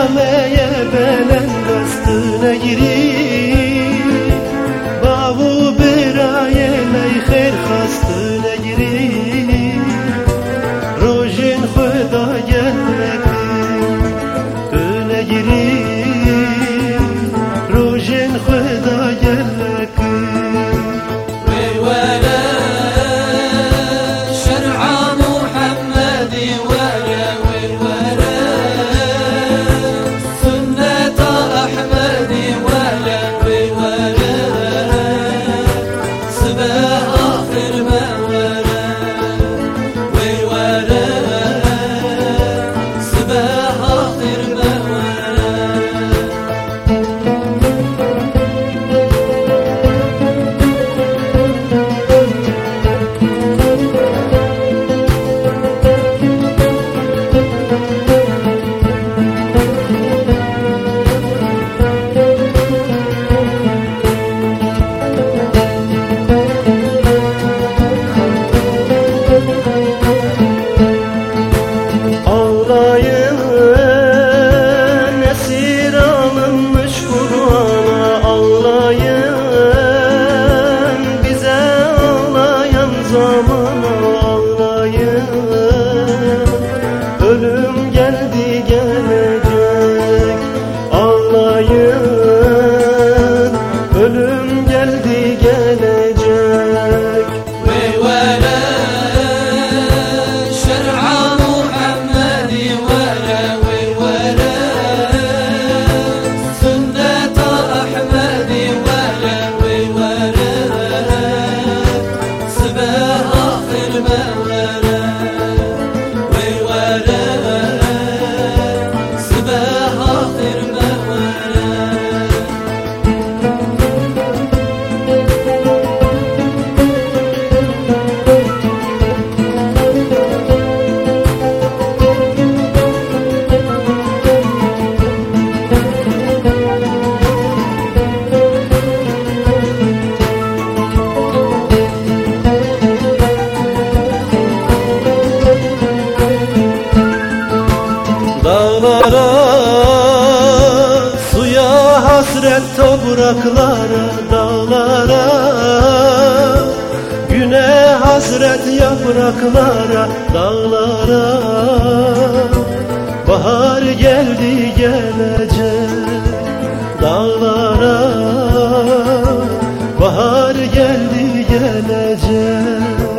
Nameye belen dastına girip Bavu beraye leyher hastına girip Rojin huda gelmedi Döne girip Rojin huda gelmedi geldi topraklara Dağlara, güne hasret yapraklara Dağlara, bahar geldi gelecek Dağlara, bahar geldi gelecek